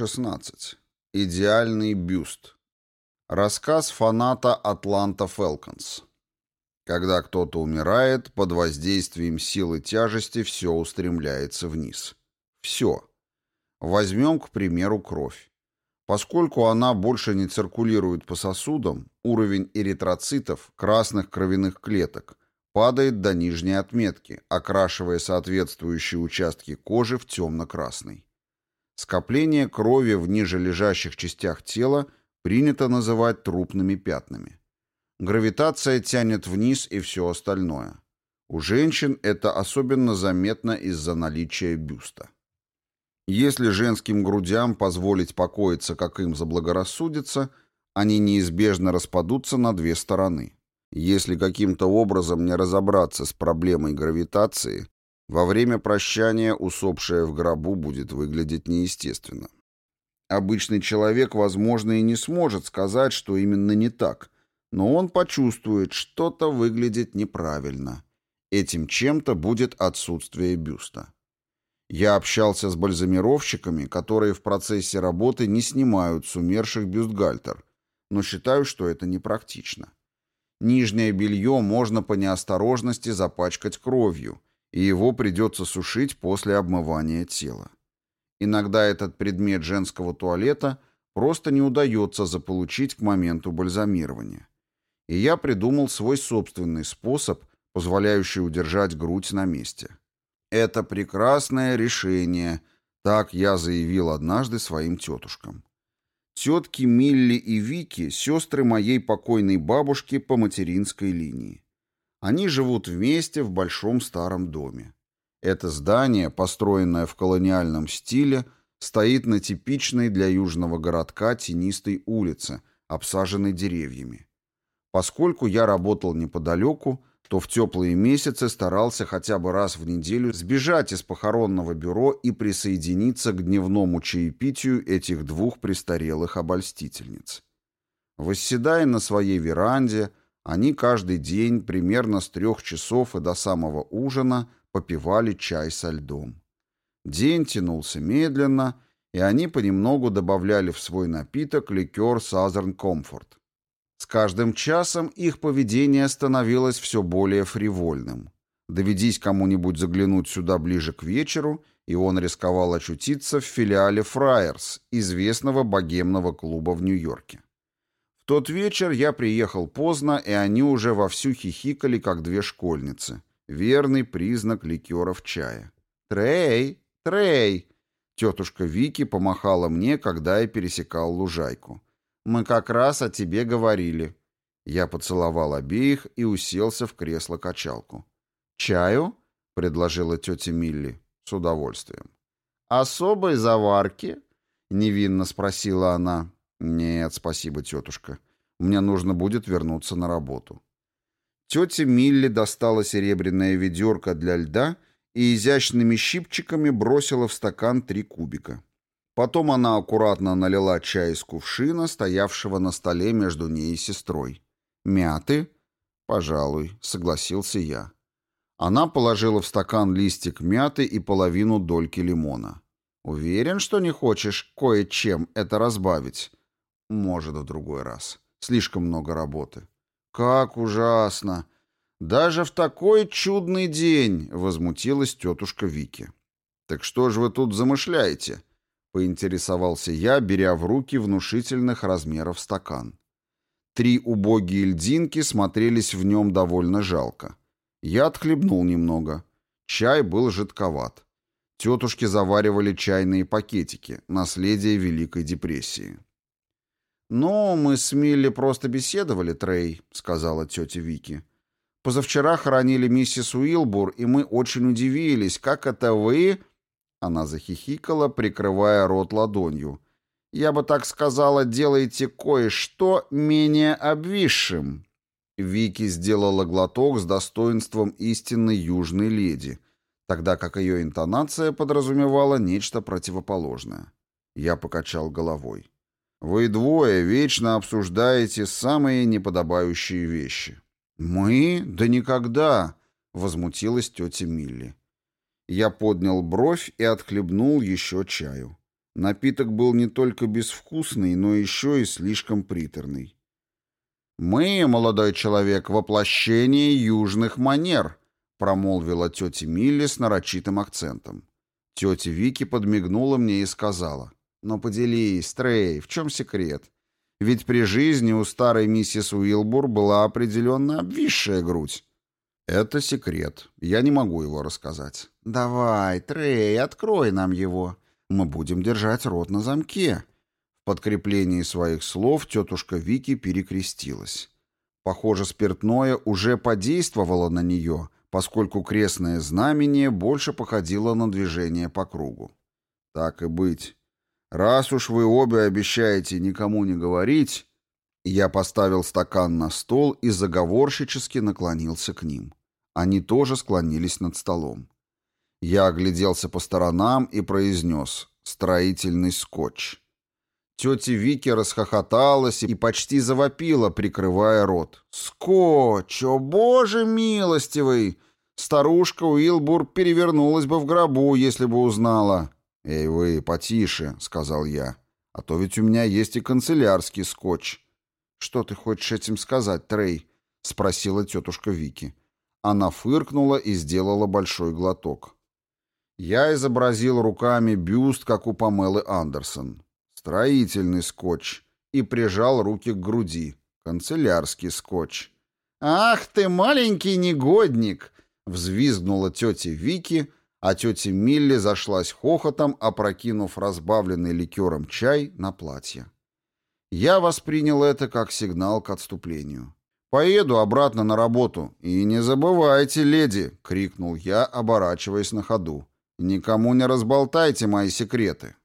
16. Идеальный бюст. Рассказ фаната Атланта Фелконс. Когда кто-то умирает, под воздействием силы тяжести все устремляется вниз. Все. Возьмем, к примеру, кровь. Поскольку она больше не циркулирует по сосудам, уровень эритроцитов, красных кровяных клеток, падает до нижней отметки, окрашивая соответствующие участки кожи в темно-красный. Скопление крови в ниже лежащих частях тела принято называть трупными пятнами. Гравитация тянет вниз и все остальное. У женщин это особенно заметно из-за наличия бюста. Если женским грудям позволить покоиться, как им заблагорассудится, они неизбежно распадутся на две стороны. Если каким-то образом не разобраться с проблемой гравитации, во время прощания усопшая в гробу будет выглядеть неестественно. Обычный человек, возможно, и не сможет сказать, что именно не так, но он почувствует, что-то выглядит неправильно. Этим чем-то будет отсутствие бюста. Я общался с бальзамировщиками, которые в процессе работы не снимают с умерших бюстгальтер, но считаю, что это непрактично. Нижнее белье можно по неосторожности запачкать кровью – и его придется сушить после обмывания тела. Иногда этот предмет женского туалета просто не удается заполучить к моменту бальзамирования. И я придумал свой собственный способ, позволяющий удержать грудь на месте. Это прекрасное решение, так я заявил однажды своим тетушкам. Тетки Милли и Вики – сестры моей покойной бабушки по материнской линии. Они живут вместе в большом старом доме. Это здание, построенное в колониальном стиле, стоит на типичной для южного городка тенистой улице, обсаженной деревьями. Поскольку я работал неподалеку, то в теплые месяцы старался хотя бы раз в неделю сбежать из похоронного бюро и присоединиться к дневному чаепитию этих двух престарелых обольстительниц. Восседая на своей веранде, они каждый день примерно с трех часов и до самого ужина попивали чай со льдом. День тянулся медленно, и они понемногу добавляли в свой напиток ликер Southern Comfort. С каждым часом их поведение становилось все более фривольным. Доведись кому-нибудь заглянуть сюда ближе к вечеру, и он рисковал очутиться в филиале Фраерс, известного богемного клуба в Нью-Йорке тот вечер я приехал поздно, и они уже вовсю хихикали, как две школьницы. Верный признак ликеров чая. «Трей! Трей!» Тетушка Вики помахала мне, когда я пересекал лужайку. «Мы как раз о тебе говорили». Я поцеловал обеих и уселся в кресло-качалку. «Чаю?» — предложила тетя Милли. «С удовольствием». «Особой заварки?» — невинно спросила она. «Нет, спасибо, тетушка. Мне нужно будет вернуться на работу». Тетя Милли достала серебряное ведерко для льда и изящными щипчиками бросила в стакан три кубика. Потом она аккуратно налила чай из кувшина, стоявшего на столе между ней и сестрой. «Мяты?» «Пожалуй», — согласился я. Она положила в стакан листик мяты и половину дольки лимона. «Уверен, что не хочешь кое-чем это разбавить?» Может, в другой раз. Слишком много работы. Как ужасно! Даже в такой чудный день, возмутилась тетушка Вики. Так что же вы тут замышляете? Поинтересовался я, беря в руки внушительных размеров стакан. Три убогие льдинки смотрелись в нем довольно жалко. Я отхлебнул немного. Чай был жидковат. Тетушки заваривали чайные пакетики, наследие Великой депрессии. «Ну, мы с Милли просто беседовали, Трей», — сказала тетя Вики. «Позавчера хоронили миссис Уилбур, и мы очень удивились, как это вы...» Она захихикала, прикрывая рот ладонью. «Я бы так сказала, делаете кое-что менее обвисшим». Вики сделала глоток с достоинством истинной южной леди, тогда как ее интонация подразумевала нечто противоположное. Я покачал головой. Вы двое вечно обсуждаете самые неподобающие вещи. Мы? Да никогда, возмутилась тетя Милли. Я поднял бровь и отхлебнул еще чаю. Напиток был не только безвкусный, но еще и слишком приторный. «Мы, молодой человек, воплощение южных манер», промолвила тетя Милли с нарочитым акцентом. Тетя Вики подмигнула мне и сказала, «Ну поделись, Трей, в чем секрет? Ведь при жизни у старой миссис Уилбур была определенно обвисшая грудь». «Это секрет. Я не могу его рассказать». «Давай, Трей, открой нам его. Мы будем держать рот на замке». В подкреплении своих слов тетушка Вики перекрестилась. Похоже, спиртное уже подействовало на нее, поскольку крестное знамение больше походило на движение по кругу. «Так и быть. Раз уж вы обе обещаете никому не говорить...» Я поставил стакан на стол и заговорщически наклонился к ним. Они тоже склонились над столом. Я огляделся по сторонам и произнес «строительный скотч». Тетя Вики расхохоталась и почти завопила, прикрывая рот. «Скотч! О, боже милостивый! Старушка Уилбур перевернулась бы в гробу, если бы узнала». «Эй вы, потише», — сказал я, — «а то ведь у меня есть и канцелярский скотч». «Что ты хочешь этим сказать, Трей?» — спросила тетушка Вики. Она фыркнула и сделала большой глоток. Я изобразил руками бюст, как у Памелы Андерсон. Строительный скотч. И прижал руки к груди. Канцелярский скотч. «Ах ты, маленький негодник!» — взвизгнула тетя Вики, а тетя Милли зашлась хохотом, опрокинув разбавленный ликером чай на платье. Я воспринял это как сигнал к отступлению. «Поеду обратно на работу. И не забывайте, леди!» — крикнул я, оборачиваясь на ходу. «Никому не разболтайте мои секреты».